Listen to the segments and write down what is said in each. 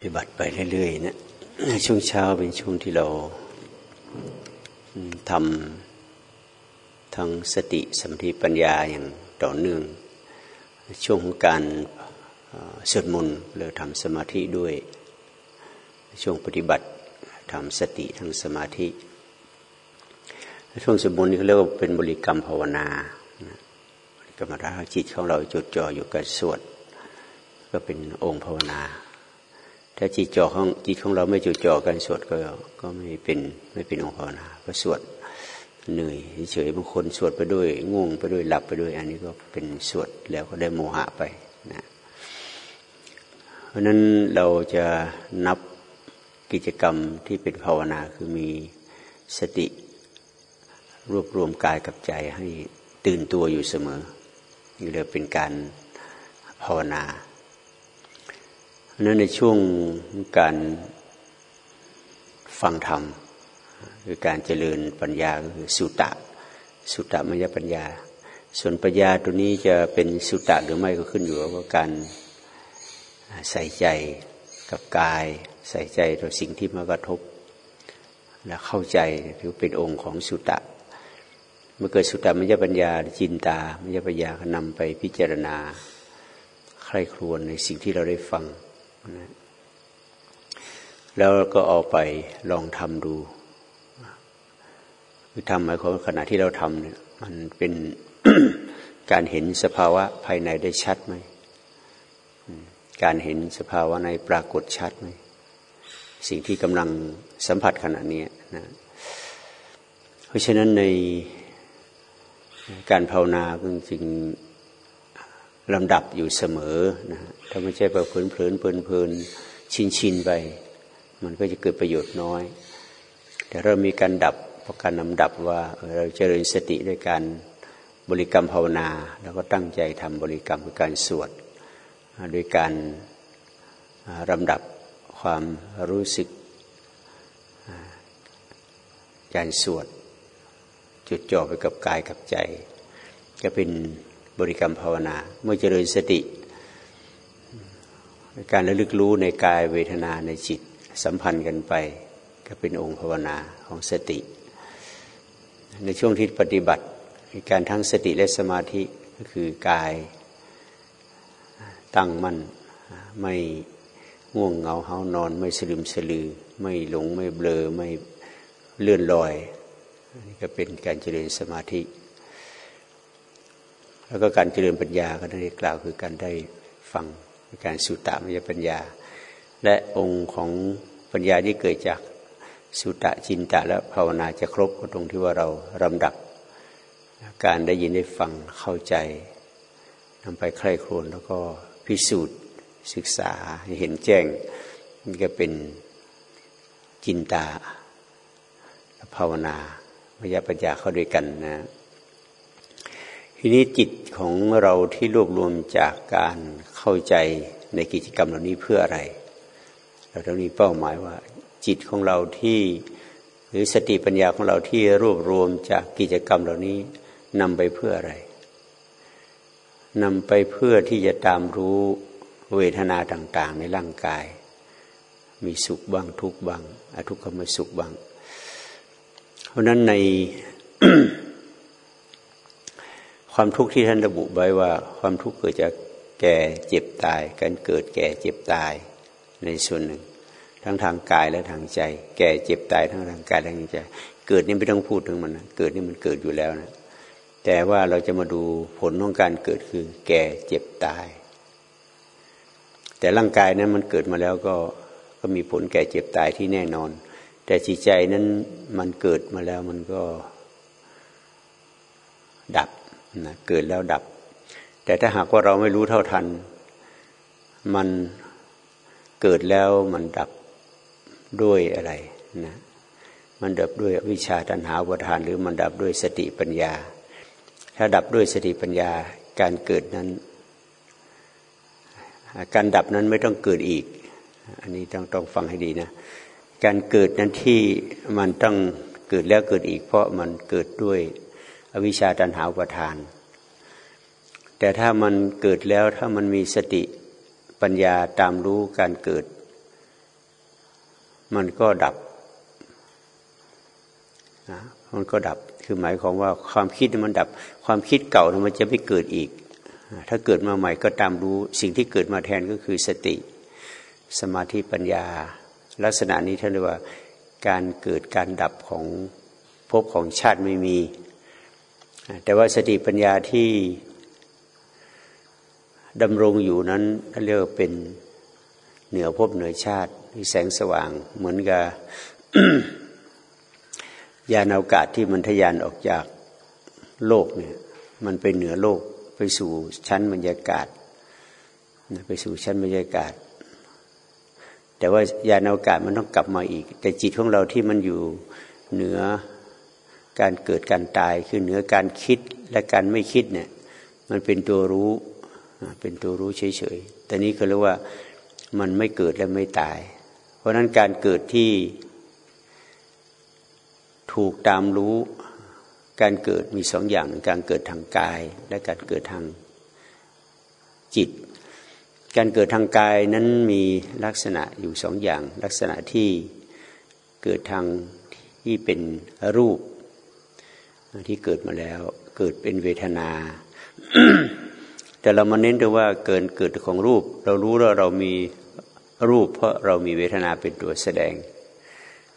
ปฏิบัติไปเรื่อยๆนะช่วงเช้าเป็นช่วงที่เราทำทั้งสติสมาธิปัญญาอย่างต่อเนื่อง ช่วงของการสวดมนต์เราทำสมาธิด้วย ช่วงปฏิบัติทำสติทั้งสมาธิ ช่วงสวดมนต์นี่เขาเรียกว่าเป็นบริกรรมภาวนาบริกรรมราจิตของเราจดจ่ออยู่กับสวด ก็เป็นองค์ภาวนา ถ้าจิตจ่อของจิตของเราไม่จุจ่อกันสวดก็ก็ไม่เป็นไม่เป็นองค์ภาวนาก็สวดเหนื่อยเฉยบางคนสวดไปด้วยง่วงไปด้วยหลับไปด้วย อันนี้ก็เป็นสวดแล้วก็ได้โมหะไปนะเพราะนั้นเราจะนับกิจกรรมที่เป็นภาวนาคือมีสติรวบรวมกายกับใจให้ตื่นตัวอยู่เสมอนี่เรียกเป็นการภาวนา นั้นในช่วงการฟังธรรมคือการเจริญปัญญาคือสุตตะสุตตะมยปัญญา ส่วนปัญญาตัวนี้จะเป็นสุตตะหรือไม่ก็ขึ้นอยู่กับการใส่ใจกับกาย ใส่ใจต่อสิ่งที่มากระทบ และเข้าใจถือเป็นองค์ของสุตตะเมื่อเกิดสุตตะมยปัญญาจินตามยปัญญาก็นำไปพิจารณาใครครวญในสิ่งที่เราได้ฟัง แล้วก็เอาไปลองทำดู คือทำหมายความว่าขณะที่เราทำเนี่ย มันเป็นการเห็นสภาวะภายในได้ชัดไหม การเห็นสภาวะในปรากฏชัดไหม สิ่งที่กำลังสัมผัสขณะนี้นะ เพราะฉะนั้นในการภาวนาจริงลำดับอยู่เสมอนะ ถ้าไม่ใช่แบบเพลินเพลินเพลินเพลินชินชินไป มันก็จะเกิดประโยชน์น้อย แต่เรามีการดับประการนำดับว่าเราเจริญสติด้วยการบริกรรมภาวนา แล้วก็ตั้งใจทำบริกรรมคือการสวดด้วยการลำดับความรู้สึกการสวดจุดจ่อไปกับกายกับใจจะเป็นบริกรรมภาวนา เมื่อเจริญสติ การระลึกรู้ในกายเวทนาในจิตสัมพันธ์กันไป ก็เป็นองค์ภาวนาของสติ ในช่วงที่ปฏิบัติการทั้งสติและสมาธิก็คือกายตั้งมั่นไม่ง่วงเหงาเฮานอน ไม่สลืมสลือ ไม่หลงไม่เบลอไม่เลื่อนลอยนี่ก็เป็นการเจริญสมาธิ แล้วก็การเจริญปัญญาก็ได้กล่าวคือการได้ฟัง การสุตตมยปัญญา และองค์ของปัญญาที่เกิดจากสุตตะจินตะและภาวนาจะครบก็ตรงที่ว่าเราลำดับ การได้ยินได้ฟังเข้าใจนำไปใคร่ครวญแล้วก็พิสูจน์ศึกษาเห็นแจ้งนี่ก็เป็นจินตาภาวนามยปัญญาเข้าด้วยกันนะ ทีนี้จิตของเราที่รวบรวมจากการเข้าใจในกิจกรรมเหล่านี้เพื่ออะไร เราต้องมีเป้าหมายว่า จิตของเราที่หรือสติปัญญาของเราที่รวบรวมจากกิจกรรมเหล่านี้นำไปเพื่ออะไรนำไปเพื่อที่จะตามรู้เวทนาต่างๆ ในร่างกาย มีสุขบ้างทุกบ้างอทุกขมสุขบ้าง เพราะนั้นใน ความทุกข์ที่ท่านระบุไว้ว่า ความทุกข์เกิดจากแก่เจ็บตาย การเกิดแก่เจ็บตายในส่วนหนึ่ง ทั้งทางกายและทางใจ แก่เจ็บตายทั้งทางกายและทางใจ เกิดนี่ไม่ต้องพูดถึงมันนะเกิดนี่มันเกิดอยู่แล้วนะแต่ว่าเราจะมาดูผลของการเกิดคือ แก่เจ็บตาย แต่ร่างกายนั้นมันเกิดมาแล้วก็ก็มีผลแก่เจ็บตายที่แน่นอน แต่จิตใจนั้นมันเกิดมาแล้วมันก็ดับ นะเกิดแล้วดับ แต่ถ้าหากว่าเราไม่รู้เท่าทัน มันเกิดแล้วมันดับด้วยอะไรนะมันดับด้วยวิชาตัณหาวัฏาน หรือมันดับด้วยสติปัญญา ถ้าดับด้วยสติปัญญาการเกิดนั้น การดับนั้นไม่ต้องเกิดอีก อันนี้ต้องต้องฟังให้ดีนะการเกิดนั้นที่มันต้องเกิดแล้วเกิดอีก เพราะมันเกิดด้วย อวิชชาตันหาประทาน แต่ถ้ามันเกิดแล้วถ้ามันมีสติปัญญาตามรู้การเกิด มันก็ดับนะมันก็ดับคือหมายความว่าความคิดมันดับ ความคิดเก่ามันจะไม่เกิดอีก ถ้าเกิดมาใหม่ก็ตามรู้สิ่งที่เกิดมาแทนก็คือสติ สมาธิปัญญา ลักษณะนี้ท่านเรียกว่าการเกิดการดับของภพของชาติไม่มี แต่ว่าสติปัญญาที่ดำรงอยู่นั้นเรียกว่าเป็นเหนือภพเหนือชาติที่แสงสว่าง เหมือนกับยานอากาศที่มันทยานออกจากโลกเนี่ย มันไปเหนือโลกไปสู่ชั้นบรรยากาศไปสู่ชั้นบรรยากาศ แต่ว่ายานอากาศมันต้องกลับมาอีก แต่จิตของเราที่มันอยู่เหนือ การเกิดการตายคือเหนือการคิดและการไม่คิดเนี่ยมันเป็นตัวรู้เป็นตัวรู้เฉยๆแต่นี้เขาเรียกว่ามันไม่เกิดและไม่ตาย เพราะนั้นการเกิดที่ถูกตามรู้ การเกิดมีสองอย่าง การเกิดทางกายและการเกิดทางจิต การเกิดทางกายนั้นมีลักษณะอยู่สองอย่าง ลักษณะที่เกิดทางที่เป็นรูป ที่เกิดมาแล้ว เกิดเป็นเวทนา แต่เรามาเน้นดูว่าเกินเกิดของรูป เรารู้ว่าเรามีรูป เพราะเรามีเวทนาเป็นตัวแสดง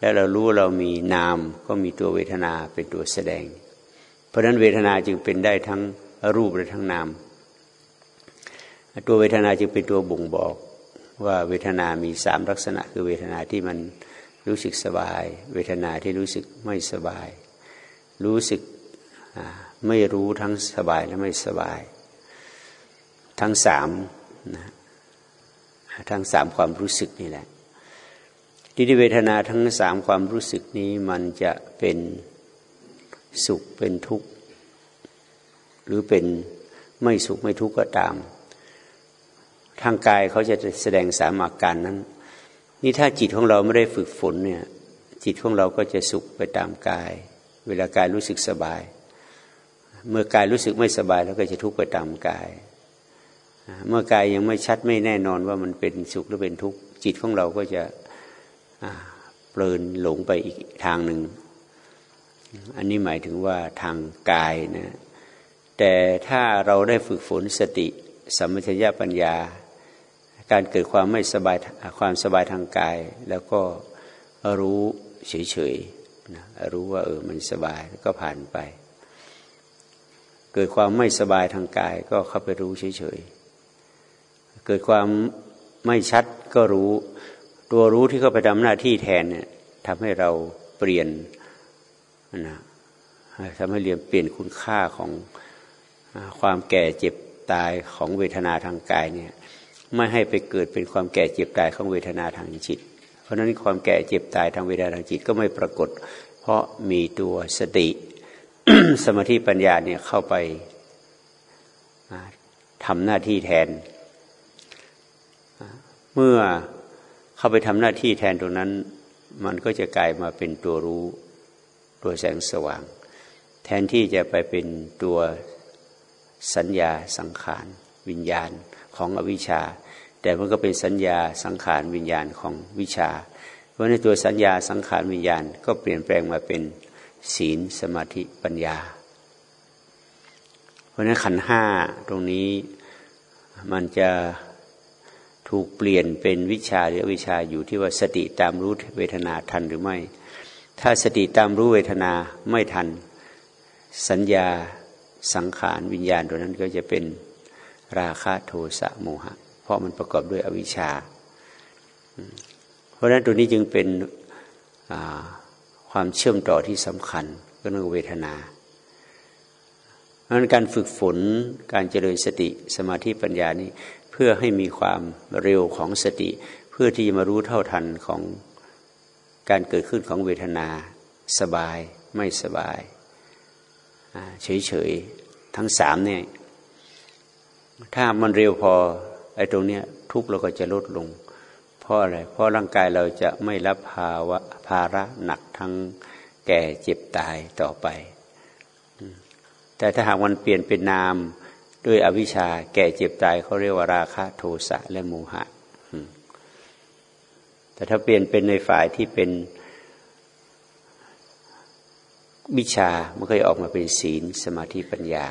และเรารู้เรามีนามก็มีตัวเวทนาเป็นตัวแสดง เพราะฉะนั้นเวทนาจึงเป็นได้ทั้งรูปและทั้งนามตัวเวทนาจึงเป็นตัวบ่งบอกว่าเวทนามีสามลักษณะ คือเวทนาที่มันรู้สึกสบาย เวทนาที่รู้สึกไม่สบาย รู้สึกไม่รู้ทั้งสบายและไม่สบาย ทั้งสามนะทั้งสามความรู้สึกนี่แหละที่เวทนาทั้งสามความรู้สึกนี้มันจะเป็นสุขเป็นทุกข์ หรือเป็นไม่สุขไม่ทุกข์ก็ตาม ทางกายเขาจะแสดงสามอาการนั้น นี่ถ้าจิตของเราไม่ได้ฝึกฝนเนี่ย จิตของเราก็จะสุขไปตามกาย เวลากายรู้สึกสบาย เมื่อกายรู้สึกไม่สบายแล้วก็จะทุกข์ไปตามกาย เมื่อกายยังไม่ชัดไม่แน่นอนว่ามันเป็นสุขหรือเป็นทุกข์จิตของเราก็จะเปลินหลงไปอีกทางหนึ่ง อันนี้หมายถึงว่าทางกายนะ แต่ถ้าเราได้ฝึกฝนสติสัมปชัญญะปัญญา การเกิดความไม่สบายความสบายทางกาย แล้วก็รู้เฉย นะรู้ว่าเออมันสบายก็ผ่านไป เกิดความไม่สบายทางกายก็เข้าไปรู้เฉยๆเกิดความไม่ชัดก็รู้ ตัวรู้ที่เข้าไปทำหน้าที่แทนเนี่ยทำให้เราเปลี่ยนนะทำให้เรียนเปลี่ยนคุณค่าของความแก่เจ็บตายของเวทนาทางกายเนี่ยไม่ให้ไปเกิดเป็นความแก่เจ็บตายของเวทนาทางจิต ราะนั้นความแก่เจ็บตายทางเวทนาทางจิตก็ไม่ปรากฏ เพราะมีตัวสติ สมาธิปัญญาเนี่ยเข้าไปทำหน้าที่แทน เมื่อเข้าไปทำหน้าที่แทนตรงนั้น มันก็จะกลายมาเป็นตัวรู้ตัวแสงสว่าง แทนที่จะไปเป็นตัวสัญญาสังขาร วิญญาณของอวิชชา แต่มันก็เป็นสัญญาสังขารวิญญาณของวิชา เพราะในตัวสัญญาสังขารวิญญาณ ก็เปลี่ยนแปลงมาเป็นศีลสมาธิปัญญา เพราะนั้นขันห้าตรงนี้มันจะถูกเปลี่ยนเป็นวิชาหรือวิชาอยู่ที่ว่าสติตามรู้เวทนาทันหรือไม่ ถ้าสติตามรู้เวทนาไม่ทัน สัญญาสังขารวิญญาณตัวนั้นก็จะเป็นราคะโทสะโมหะ เพราะมันประกอบด้วยอวิชชา เพราะฉะนั้นตัวนี้จึงเป็นความเชื่อมต่อที่สำคัญก็เรื่องเวทนาเพราะนั้นการฝึกฝนการเจริญสติสมาธิปัญญานี้เพื่อให้มีความเร็วของสติ เพื่อที่จะมารู้เท่าทันของการเกิดขึ้นของเวทนาสบายไม่สบายเฉยๆทั้งสามเนี่ยถ้ามันเร็วพอ ไอ้ตรงเนี้ยทุกเราก็จะลดลง เพราะอะไร เพราะร่างกายเราจะไม่รับภาวะภาระหนักทั้งแก่เจ็บตายต่อไป แต่ถ้าหากมันเปลี่ยนเป็นนามด้วยอวิชชาแก่เจ็บตายเขาเรียกว่าราคะโทสะและโมหะ แต่ถ้าเปลี่ยนเป็นในฝ่ายที่เป็นวิชามันก็จะออกมาเป็นศีลสมาธิปัญญา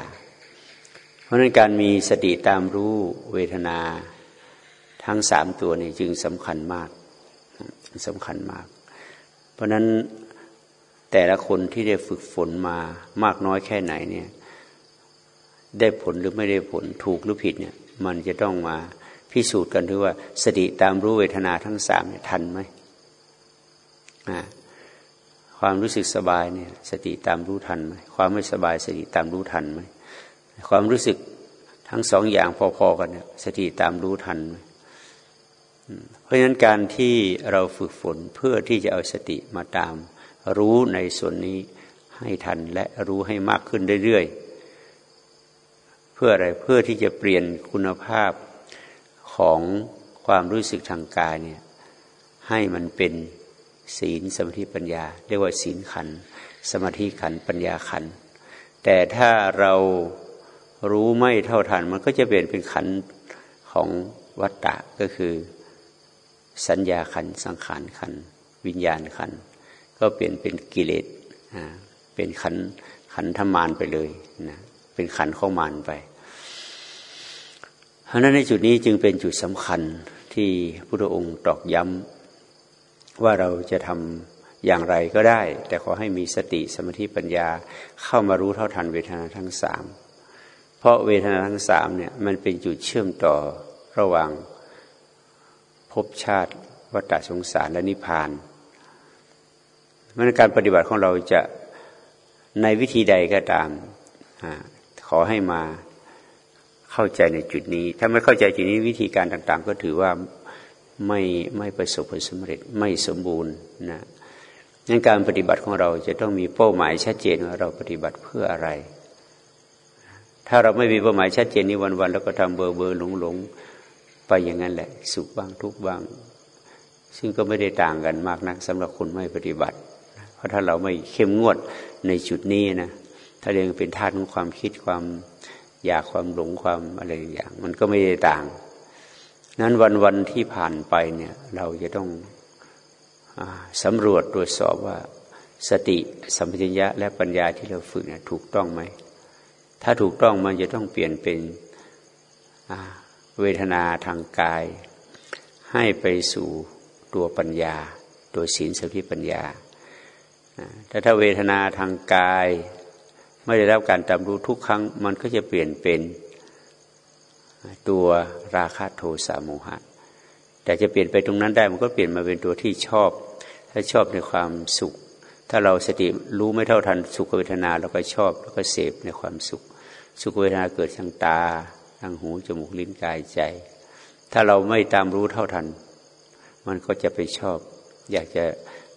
ราะนั้นการมีสติตามรู้เวทนาทั้งสามตัวนี้จึงสำคัญมากสำคัญมาก เพราะนั้นแต่ละคนที่ได้ฝึกฝนมามากน้อยแค่ไหนเนี่ย ได้ผลหรือไม่ได้ผลถูกหรือผิดเนี่ย มันจะต้องมาพิสูจน์กันด้วยว่า สติตามรู้เวทนาทั้งสามเนี่ยทันไหมความรู้สึกสบายเนี่ย สติตามรู้ทันไหมความไม่สบายสติตามรู้ทันไหม ความรู้สึกทั้งสองอย่างพอๆกันเนี่ยสติตามรู้ทัน เพราะฉะนั้นการที่เราฝึกฝนเพื่อที่จะเอาสติมาตาม รู้ในส่วนนี้ให้ทันและรู้ให้มากขึ้นเรื่อยๆ เพื่ออะไรเพื่อที่จะเปลี่ยนคุณภาพของความรู้สึกทางกายเนี่ยให้มันเป็นศีลสมาธิปัญญา เรียกว่าศีลขัน สมาธิขันปัญญาขัน แต่ถ้าเรา รู้ไม่เท่าทัน มันก็จะเปลี่ยนเป็นขันของวัตตะก็คือสัญญาขันสังขารขันวิญญาณขันก็เปลี่ยนเป็นกิเลสเป็นขันขันธมานไปเลยนะเป็นขันข้อมานไปเพราะนั้นในจุดนี้จึงเป็นจุดสำคัญที่พระองค์ตอกย้ำว่าเราจะทำอย่างไรก็ได้ แต่ขอให้มีสติสมาธิปัญญาเข้ามารู้เท่าทันเวทนาทั้งสาม เพราะเวทนาทั้งสามเนี่ยมันเป็นจุดเชื่อมต่อระหว่างภพชาติวัฏสงสารและนิพพานมันการปฏิบัติของเราจะในวิธีใดก็ตามอขอให้มาเข้าใจในจุดนี้ ถ้าไม่เข้าใจจุดนี้วิธีการต่าง ๆ ก็ถือว่าไม่ไม่ประสบผลสำเร็จไม่สมบูรณ์นะงั้นการปฏิบัติของเราจะต้องมีเป้าหมายชัดเจนว่าเราปฏิบัติเพื่ออะไร ถ้าเราไม่มีเป้าหมายชัดเจนนี้วันๆแล้วก็ทำเบอร์เบอร์หลงหลงไปอย่างนั้นแหละ สุขบ้างทุกบ้าง ซึ่งก็ไม่ได้ต่างกันมากนักสำหรับคนไม่ปฏิบัติ เพราะถ้าเราไม่เข้มงวดในจุดนี้นะถ้าเรียงเป็นธาตุของความคิดความอยากความหลงความอะไรอย่าง มันก็ไม่ได้ต่าง นั้นวันวันที่ผ่านไปเนี่ยเราจะต้องอสำรวจตรวจสอบว่าสติสัมปชัญญะและปัญญาที่เราฝึกเนี่ยถูกต้องไหม ถ้าถูกต้องมันจะต้องเปลี่ยนเป็นเวทนาทางกาย ให้ไปสู่ตัวปัญญาตัวศีลสติปัญญาแต่ถ้าเวทนาทางกาย ไม่ได้รับการตามรู้ทุกครั้ง มันก็จะเปลี่ยนเป็นตัวราคะโทสะโมหะ แต่จะเปลี่ยนไปตรงนั้นได้มันก็เปลี่ยนมาเป็นตัวที่ชอบ ถ้าชอบในความสุข ถ้าเราสติรู้ไม่เท่าทันสุขเวทนาเราก็ชอบแล้วก็เสพในความสุข สุขเวทนาเกิดทางตาทางหูจมูกลิ้นกายใจ ถ้าเราไม่ตามรู้เท่าทัน มันก็จะไปชอบ อยากจะ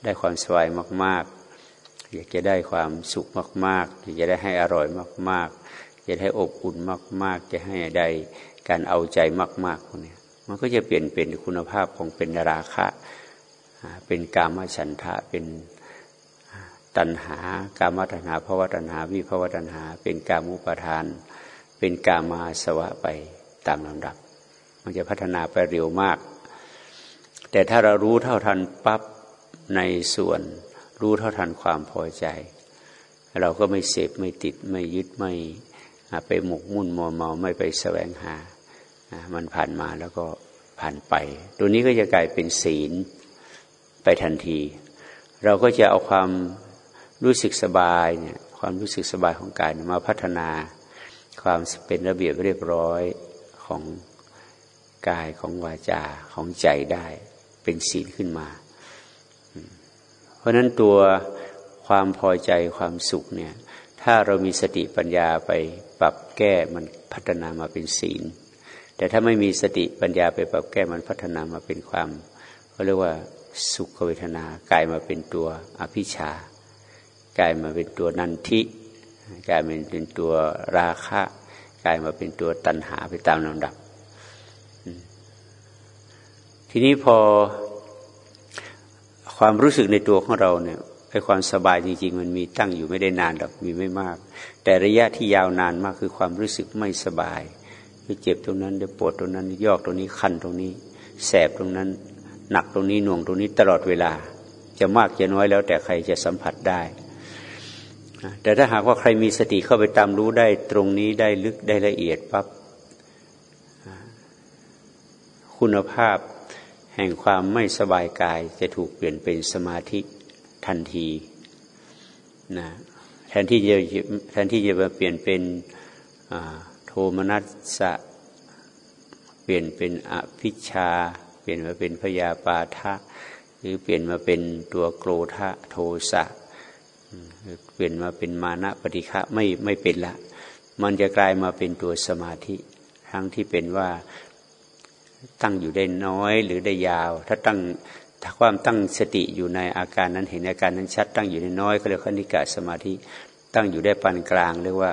ได้ความสบายมาก ๆ อยากจะได้ความสุขมาก ๆ อยากจะได้ให้อร่อยมาก ๆ จะได้อบอุ่นมาก ๆ จะให้ได้การเอาใจมากๆพวกนี้มันก็จะเปลี่ยนเป็นคุณภาพของเป็นราคะ เป็นกามฉันทะเป็น ตัณหา กามตัณหาภาวตัณหา วิภาวตัณหา เป็นกามุปทาน เป็นกามาสวะไปตามลำดับ มันจะพัฒนาไปเร็วมาก แต่ถ้าเรารู้เท่าทันปั๊บในส่วน รู้เท่าทันความพอใจ เราก็ไม่เสพไม่ติดไม่ยึดไม่ไปหมกมุ่นมัวเมาไม่ไปแสวงหา มันผ่านมาแล้วก็ผ่านไป ตัวนี้ก็จะกลายเป็นศีลไปทันที เราก็จะเอาความ รู้สึกสบายเนี่ยความรู้สึกสบายของกายมาพัฒนา ความเป็นระเบียบเรียบร้อยของกายของวาจาของใจได้เป็นศีลขึ้นมา เพราะนั้นตัวความพอใจความสุขเนี่ยถ้าเรามีสติปัญญาไปปรับแก้มันพัฒนามาเป็นศีล แต่ถ้าไม่มีสติปัญญาไปปรับแก้มันพัฒนามาเป็นความเขาเรียกว่าสุขเวทนากลายมาเป็นตัวอภิชา กลายมาเป็นตัวนันทิกลายมาเป็นตัวราคะกลายมาเป็นตัวตัณหาไปตามลำดับ ทีนี้พอความรู้สึกในตัวของเราเนี่ยไอความสบายจริง ๆ มันมีตั้งอยู่ไม่ได้นานหรอกมีไม่มาก แต่ระยะที่ยาวนานมากคือความรู้สึกไม่สบายคือเจ็บตรงนั้นเดี๋ยวปวดตรงนั้นยอกตรงนี้คันตรงนี้ แสบตรงนั้น หนักตรงนี้หน่วงตรงนี้ตลอดเวลา จะมากจะน้อยแล้วแต่ใครจะสัมผัสได้ แต่ถ้าหากว่าใครมีสติเข้าไปตามรู้ได้ตรงนี้ได้ลึกได้ละเอียดปับ๊บคุณภาพแห่งความไม่สบายกายจะถูกเปลี่ยนเป็นสมาธิทันทีนะแทนที่จะแทนที่จะมาเปลี่ยนเป็นโทมนัสสะ เปลี่ยนเป็นอภิชา เปลี่ยนมาเป็นพยาปาทะ หรือเปลี่ยนมาเป็นตัวโกรธะโทสะ เปลี่ยนมาเป็นมานะปฏิฆะไม่ไม่เป็นละ มันจะกลายมาเป็นตัวสมาธิทั้งที่เป็นว่าตั้งอยู่ได้น้อยหรือได้ยาว ถ้าตั้งถ้าความตั้งสติอยู่ในอาการนั้นเห็นอาการนั้นชัด ตั้งอยู่ในน้อยก็เรียกคณิกะสมาธิ ตั้งอยู่ได้ปานกลางเรียกว่า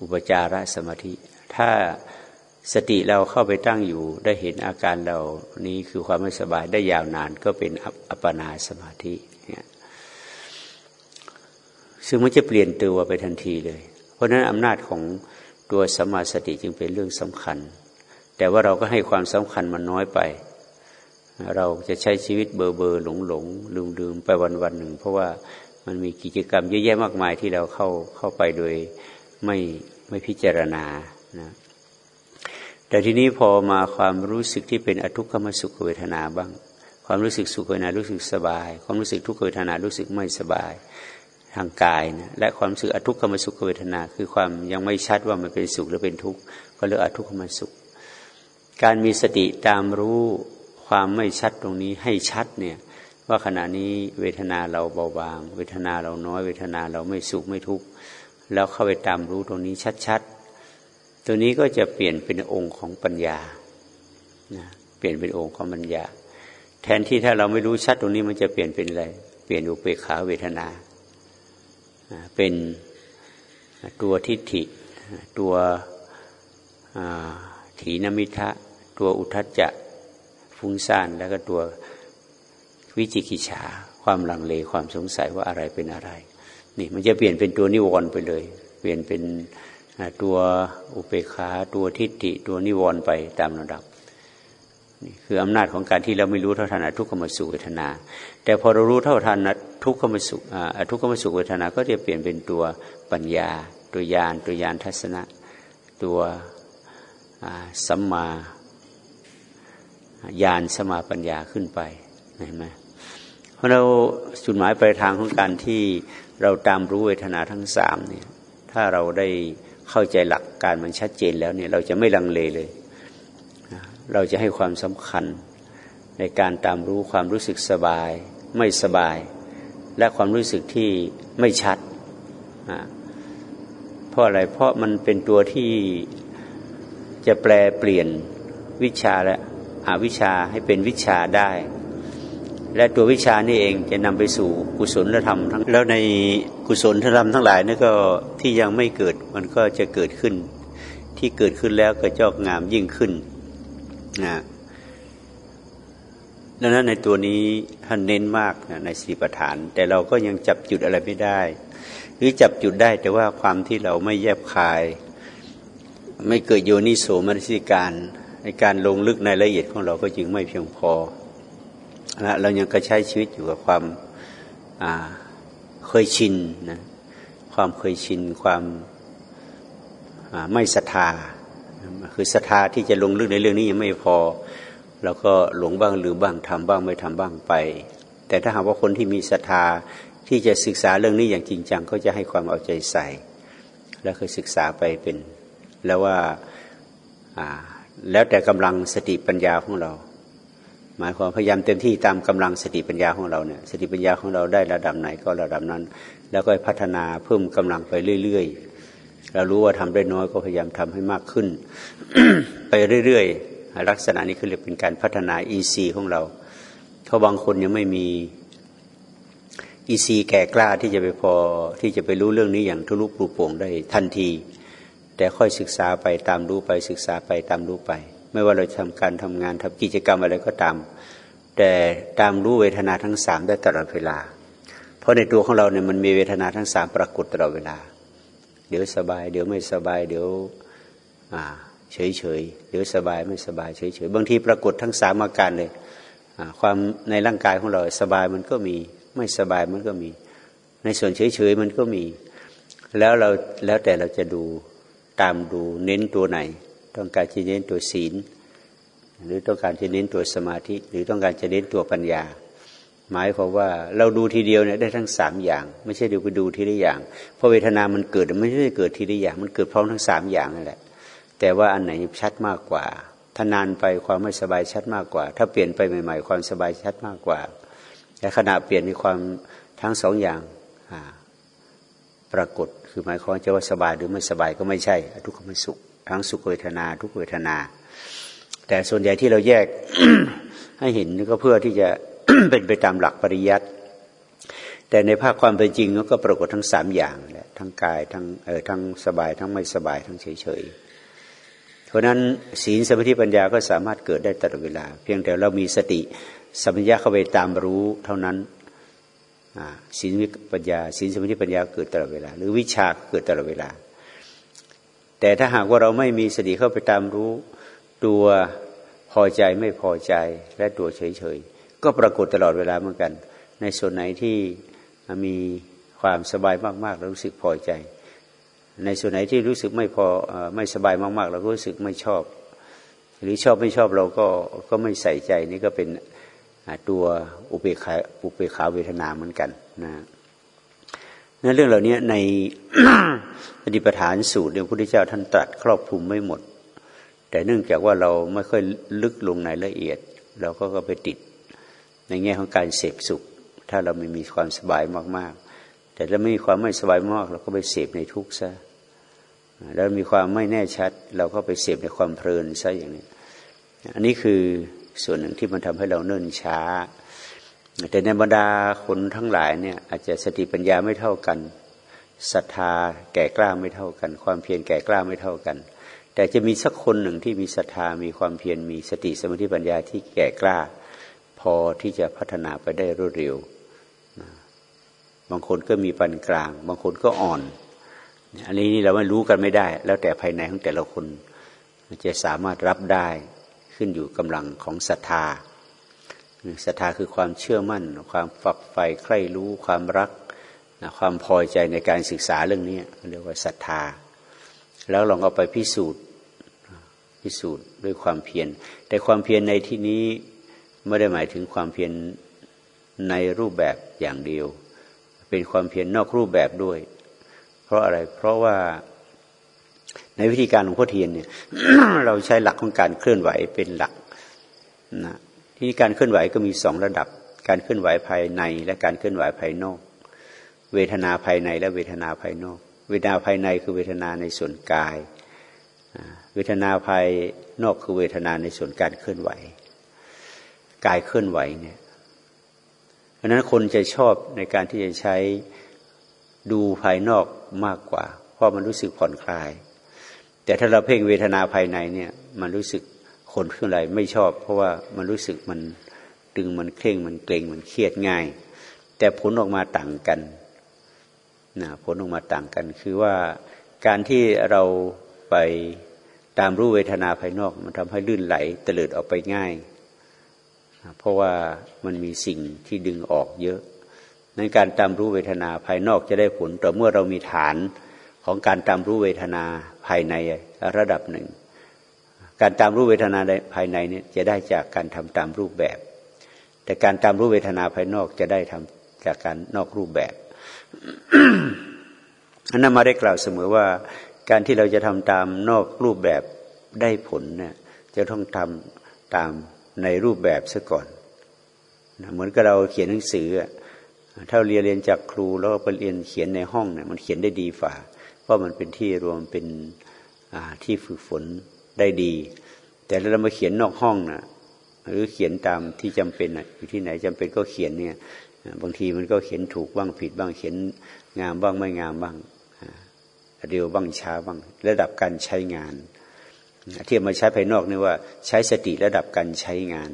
อุปจารสมาธิ ถ้าสติเราเข้าไปตั้งอยู่ได้เห็นอาการเรานี้คือความไม่สบายได้ยาวนานก็เป็นอัปปนาสมาธิ ซึ่งมันจะเปลี่ยนตัวไปทันทีเลย เพราะฉะนั้นอำนาจของตัวสมาสติจึงเป็นเรื่องสำคัญ แต่ว่าเราก็ให้ความสำคัญมันน้อยไป เราจะใช้ชีวิตเบอร์เบอร์หลงหลงลืมลืมไปวันวันหนึ่ง เพราะว่ามันมีกิจกรรมเยอะแยะมากมายที่เราเข้าเข้าไปโดยไม่ไม่พิจารณานะแต่ทีนี้พอมาความรู้สึกที่เป็นอทุกขมสุขเวทนาบ้าง ความรู้สึกสุขเวทนารู้สึกสบาย ความรู้สึกทุกขเวทนารู้สึกไม่สบาย ทางกายนะและความรู้สึกอทุกขมสุขเวทนา คือความยังไม่ชัดว่ามันเป็นสุขหรือเป็นทุกข์ก็เรียกอทุกขมสุข การมีสติตามรู้ความไม่ชัดตรงนี้ให้ชัดเนี่ยว่าขณะนี้เวทนาเราเบาบาง เวทนาเราน้อย เวทนาเราไม่สุขไม่ทุกข์แล้วเข้าไปตามรู้ตรงนี้ชัดๆตัวนี้ก็จะเปลี่ยนเป็นองค์ของปัญญานะเปลี่ยนเป็นองค์ของปัญญา แทนที่ถ้าเราไม่รู้ชัดตรงนี้มันจะเปลี่ยนเป็นอะไร เปลี่ยนอุเบกขาเวทนา เป็นตัวทิฏฐิ ตัวถีนมิทะ ตัวอุทัจจะฟุ้งซ่านแล้วก็ตัววิจิกิจฉาความลังเลความสงสัยว่าอะไรเป็นอะไร นี่มันจะเปลี่ยนเป็นตัวนิวรณ์ไปเลย เปลี่ยนเป็นตัวอุเบกขาตัวทิฏฐิ ตัวนิวรณ์ไปตามระดับ นี่คืออำนาจของการที่เราไม่รู้เท่าทันทุกขมสุขเวทนา แต่พอเรารู้เท่าทันทุกขมสุขทุกขมสุขเวทนา ก็จะเปลี่ยนเป็นตัวปัญญา ตัวญาณตัวญาณทัศนะ ตัวสัมมาญาณสมาปัญญาขึ้นไปเห็นไหมเพราะเราจุดหมายปลายทางของการที่เราตามรู้เวทนาทั้งสามเนี่ยถ้าเราได้เข้าใจหลักการมันชัดเจนแล้วเนี่ยเราจะไม่ลังเลเลย เราจะให้ความสำคัญในการตามรู้ความรู้สึกสบาย ไม่สบาย และความรู้สึกที่ไม่ชัด เพราะอะไร เพราะมันเป็นตัวที่จะแปลเปลี่ยนวิชาและอาวิชาให้เป็นวิชาได้ และตัววิชานี่เองจะนำไปสู่กุศลธรรมทั้งแล้วในกุศลธรรมทั้งหลายนี่นก็ที่ยังไม่เกิดมันก็จะเกิดขึ้น ที่เกิดขึ้นแล้วก็จอกงามยิ่งขึ้น นะดังนั้นในตัวนี้ท่านเน้นมากนะในสีประฐาน แต่เราก็ยังจับจุดอะไรไม่ได้ หรือจับจุดได้แต่ว่าความที่เราไม่แยบคาย ไม่เกิดโยนิโสมนสิการ ในการลงลึกในละเอียดของเราก็จึงไม่เพียงพอนะเรายังก็ใช้ชีวิตอยู่กับความเคยชินนะความเคยชินความไม่ศรัทธา คือศรัทธาที่จะลงลึกในเรื่องนี้ยังไม่พอเราก็หลงบ้างหรือบ้างทำบ้างไม่ทำบ้างไป แต่ถ้าหากว่าคนที่มีศรัทธาที่จะศึกษาเรื่องนี้อย่างจริงจังก็จะให้ความเอาใจใส่ แล้วเคยศึกษาไปเป็น แล้วว่าแล้วแต่กำลังสติปัญญาของเรา หมายความพยายามเต็มที่ตามกำลังสติปัญญาของเราเนี่ยสติปัญญาของเราได้ระดับไหนก็ระดับนั้น แล้วก็พัฒนาเพิ่มกำลังไปเรื่อย ๆ เรารู้ว่าทำได้น้อยก็พยายามทำให้มากขึ้น ไปเรื่อยๆลักษณะนี้คือเรียกเป็นการพัฒนา EC ของเราเพราะบางคนยังไม่มี EC แก่กล้าที่จะไปพอที่จะไปรู้เรื่องนี้อย่างทุลุปลุกโป่งได้ทันที แต่ค่อยศึกษาไปตามรู้ไปศึกษาไปตามรู้ไป ไม่ว่าเราทำการทำงานทำกิจกรรมอะไรก็ตาม แต่ตามรู้เวทนาทั้งสามได้ตลอดเวลา เพราะในตัวของเราเนี่ยมันมีเวทนาทั้งสามปรากฏตลอดเวลา เดี๋ยวสบาย เดี๋ยวไม่สบาย เดี๋ยวเฉยเฉยหรือสบายไม่สบายเฉยเฉยบางทีปรากฏทั้งสามอาการเลยความในร่างกายของเราสบายมันก็มี ไม่สบายมันก็มี ในส่วนเฉยเฉยมันก็มี แล้วเราแล้วแต่เราจะดูตามดูเน้นตัวไหน ต้องการจะเน้นตัวศีล หรือต้องการจะเน้นตัวสมาธิ หรือต้องการจะเน้นตัวปัญญา หมายความว่าเราดูทีเดียวเนี่ยได้ทั้งสามอย่าง ไม่ใช่เดี๋ยวไปดูทีละอย่าง เพราะเวทนามันเกิดไม่ใช่เกิดทีละอย่าง มันเกิดพร้อมทั้งสามอย่างนั่นแหละ แต่ว่าอันไหนชัดมากกว่าถ้านานไปความไม่สบายชัดมากกว่า ถ้าเปลี่ยนไปใหม่ ๆ ความสบายชัดมากกว่าแต่ขณะเปลี่ยนในความทั้งสองอย่างปรากฏคือหมายความจะว่าสบายหรือไม่สบายก็ไม่ใช่ ทุกขไม่สุข ทั้งสุขเวทนา ทุกเวทนา แต่ส่วนใหญ่ที่เราแยกให้เห็นก็เพื่อที่จะ เป็นไปตามหลักปริยัติแต่ในภาคความเป็นจริงก็ปรากฏทั้งสามอย่างแหละทั้งกายทั้งเออทั้งสบายทั้งไม่สบายทั้งเฉยเฉยเพราะนั้นศีลสมาธิปัญญาก็สามารถเกิดได้ตลอดเวลา เพียงแต่เรามีสติสัมปญญะเข้าไปตามรู้เท่านั้นศีลวิปัญญาศีลสมาธิปัญญาเกิดตลอดเวลา หรือวิชาเกิดตลอดเวลา แต่ถ้าหากว่าเราไม่มีสติเข้าไปตามรู้ ตัวพอใจไม่พอใจและตัวเฉยๆ ก็ปรากฏตลอดเวลาเหมือนกัน ในส่วนไหนที่มีความสบายมากๆแล้วรู้สึกพอใจ ในส่วนไหนที่รู้สึกไม่พอไม่สบายมากๆ เราก็รู้สึกไม่ชอบ หรือชอบไม่ชอบเราก็ก็ไม่ใส่ใจนี่ก็เป็นตัวอุเบกขาอุเบกขาเวทนาเหมือนกันนะนั่นเรื่องเหล่านี้ในปฏิปทานสูตรเนี่ยพระพุทธเจ้าท่านตรัสครอบคลุมไม่หมด แต่เนื่องจากว่าเราไม่ค่อยลึกลงในละเอียด เราก็ก็ไปติด ในแง่ของการเสพสุข ถ้าเราไม่มีความสบายมาก ๆ แต่ถ้าไม่มีความไม่สบายมาก เราก็ไปเสพในทุกข์ซะแล้วมีความไม่แน่ชัด เราก็ไปเสพในความเพลินซะอย่างนี้ อันนี้คือส่วนหนึ่งที่มันทำให้เราเนิ่นช้า แต่ในบรรดาคนทั้งหลายเนี่ยอาจจะสติปัญญาไม่เท่ากันศรัทธาแก่กล้าไม่เท่ากัน ความเพียรแก่กล้าไม่เท่ากัน แต่จะมีสักคนหนึ่งที่มีศรัทธามีความเพียรมีสติสมาธิปัญญาที่แก่กล้า พอที่จะพัฒนาไปได้รวดเร็ว บางคนก็มีปานกลาง บางคนก็อ่อน อันนี้นี่เราไม่รู้กันไม่ได้ แล้วแต่ภายในของแต่ละคน จะสามารถรับได้ขึ้นอยู่กำลังของศรัทธาศรัทธาคือความเชื่อมั่น ความฝักใฝ่ใคร่รู้ความรักความพอใจในการศึกษาเรื่องนี้เรียกว่าศรัทธา แล้วลองเอาไปพิสูจน์พิสูจน์ด้วยความเพียรแต่ความเพียรในที่นี้ ไม่ได้หมายถึงความเพียรในรูปแบบอย่างเดียว เป็นความเพียรนอกรูปแบบด้วย เพราะอะไร เพราะว่าในวิธีการของพ่อเทียนเนี่ยเราใช้หลักของการเคลื่อนไหวเป็นหลักนะที่การเคลื่อนไหวก็มีสองระดับ การเคลื่อนไหวภายในและการเคลื่อนไหวภายนอก เวทนาภายในและเวทนาภายนอก เวทนาภายในคือเวทนาในส่วนกาย เวทนาภายนอกคือเวทนาในส่วนการเคลื่อนไหว กายเคลื่อนไหวเนี่ยเพราะนั้นคนจะชอบในการที่จะใช้ดูภายนอกมากกว่า เพราะมันรู้สึกผ่อนคลาย แต่ถ้าเราเพ่งเวทนาภายในเนี่ย มันรู้สึกคนขึ้นอะไรไม่ชอบ เพราะว่ามันรู้สึกมันดึงมันเคร่งมันเกร็งมันเครียดง่าย แต่ผลออกมาต่างกันนะผลออกมาต่างกัน คือว่าการที่เราไปตามรู้เวทนาภายนอก มันทำให้ลื่นไหลเตลิดออกไปง่าย เพราะว่ามันมีสิ่งที่ดึงออกเยอะในการตามรู้เวทนาภายนอกจะได้ผลต่อเมื่อเรามีฐานของการตามรู้เวทนาภายในระดับหนึ่ง การตามรู้เวทนาภายในเนี่ยจะได้จากการทำตามรูปแบบ แต่การตามรู้เวทนาภายนอกจะได้ทำจากการนอกรูปแบบอันนั้นมาได้กล่าวเสมอว่า การที่เราจะทำตามนอกรูปแบบได้ผลเนี่ยจะต้องทำตาม ในรูปแบบซะก่อนเหมือนกับเราเขียนหนังสือถ้าเรียนเรียนจากครูแล้วไปเรียนเขียนในห้องเนี่ยมันเขียนได้ดีฝ่าเพราะมันเป็นที่รวมเป็นที่ฝึกฝนได้ดี แต่เรามาเขียนนอกห้องนะหรือเขียนตามที่จำเป็นอยู่ที่ไหนจำเป็นก็เขียนเนี่ยบางทีมันก็เขียนถูกบ้างผิดบ้างเขียนงามบ้างไม่งามบ้างเร็วบ้างช้าบ้าง ระดับการใช้งาน ที่มาใช้ภายนอกนี่ว่าใช้สติระดับการใช้งาน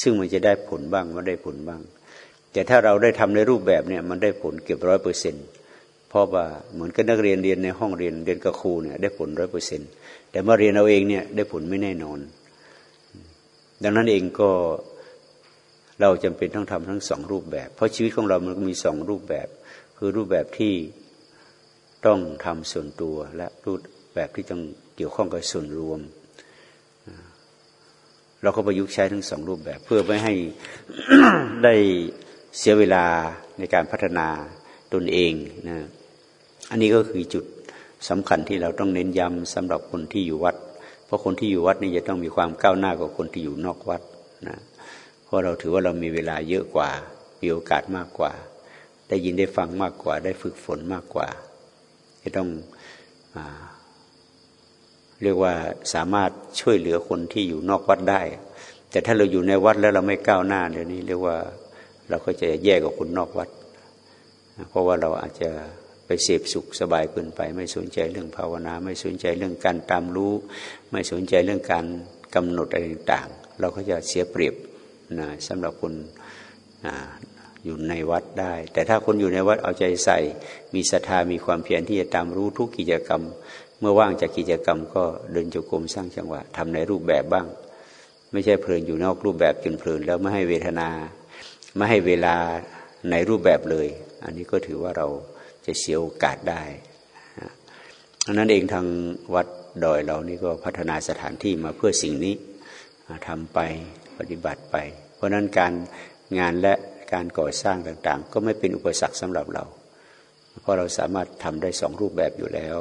ซึ่งมันจะได้ผลบ้างไม่ได้ผลบ้าง แต่ถ้าเราได้ทำในรูปแบบเนี่ยมันได้ผลเกือบร้อยเปอร์เซ็นต์เพราะว่าเหมือนกับนักเรียนเรียนในห้องเรียนเรียนกับครูเนี่ยได้ผลร้อยเปอร์เซ็นต์แต่มาเรียนเอาเองเนี่ยได้ผลไม่แน่นอน ดังนั้นเองก็เราจำเป็นต้องทำทั้งสองรูปแบบ เพราะชีวิตของเรามันก็มีสองรูปแบบ คือรูปแบบที่ต้องทำส่วนตัวและรูป แบบที่ต้องเกี่ยวข้องกับส่วนรวม เราก็ประยุกต์ใช้ทั้งสองรูปแบบ เพื่อไม่ให้ได้เสียเวลาในการพัฒนาตนเองนะอันนี้ก็คือจุดสำคัญที่เราต้องเน้นย้ำสำหรับคนที่อยู่วัด เพราะคนที่อยู่วัดนี่จะต้องมีความก้าวหน้ากว่าคนที่อยู่นอกวัดนะเพราะเราถือว่าเรามีเวลาเยอะกว่ามีโอกาสมากกว่า ได้ยินได้ฟังมากกว่า ได้ฝึกฝนมากกว่าจะต้องอ เรียกว่าสามารถช่วยเหลือคนที่อยู่นอกวัดได้ แต่ถ้าเราอยู่ในวัดแล้วเราไม่ก้าวหน้าเดี๋ยวนี้เรียกว่าเราก็จะแย่กว่าคนนอกวัด เพราะว่าเราอาจจะไปเสพสุขสบายเกินไป ไม่สนใจเรื่องภาวนา ไม่สนใจเรื่องการตามรู้ ไม่สนใจเรื่องการกำหนดอะไรต่างๆ เราก็จะเสียเปรียบนะสำหรับคนอยู่ในวัดได้ แต่ถ้าคนอยู่ในวัดเอาใจใส่ มีศรัทธามีความเพียรที่จะตามรู้ทุกกิจกรรม มื่อว่างจากกิจกรรมก็เดินจงกรมสร้างจังหวะทำในรูปแบบบ้าง ไม่ใช่เพลินอยู่นอกรูปแบบจนเพลินแล้วไม่ให้เวทนา ไม่ให้เวลาในรูปแบบเลย อันนี้ก็ถือว่าเราจะเสียโอกาสได้อันนั้นเองทางวัดดอยเรานี่ก็พัฒนาสถานที่มาเพื่อสิ่งนี้ทำไปปฏิบัติไป เพราะนั้นการงานและการก่อสร้างต่างๆ ก็ไม่เป็นอุปสรรคสำหรับเรา เพราะเราสามารถทำได้สองรูปแบบอยู่แล้ว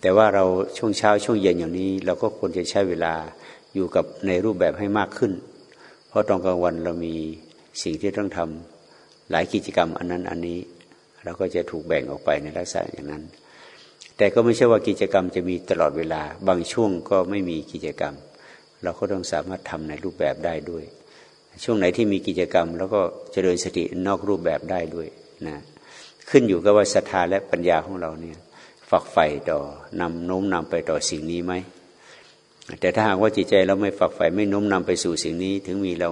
แต่ว่าเราช่วงเช้าช่วงเย็นอย่างนี้ เราก็ควรจะใช้เวลาอยู่กับในรูปแบบให้มากขึ้น เพราะตอนกลางวันเรามีสิ่งที่ต้องทำหลายกิจกรรมอันนั้นอันนี้เราก็จะถูกแบ่งออกไปในลักษณะอย่างนั้น แต่ก็ไม่ใช่ว่ากิจกรรมจะมีตลอดเวลา บางช่วงก็ไม่มีกิจกรรม เราก็ต้องสามารถทำในรูปแบบได้ด้วย ช่วงไหนที่มีกิจกรรม แล้วก็เจริญสตินอกรูปแบบได้ด้วยนะขึ้นอยู่กับว่าศรัทธาและปัญญาของเราเนี่ย ฝักใฝ่ต่อนำโน้มนำไปต่อสิ่งนี้ไหมแต่ถ้าหากว่าจิตใจเราไม่ฝักใฝ่ไม่โน้มนำไปสู่สิ่งนี้ ถึงมีเรา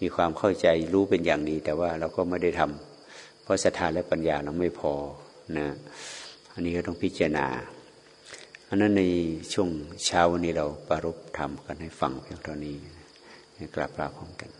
มีความเข้าใจรู้เป็นอย่างดี แต่ว่าเราก็ไม่ได้ทำเพราะศรัทธาและปัญญาเราไม่พอนะอันนี้ก็ต้องพิจารณาอันนั้นในช่วงเช้าวันนี้เราปรารบทำกันให้ฟังเพียงเท่านี้กราบลาพร้อมกัน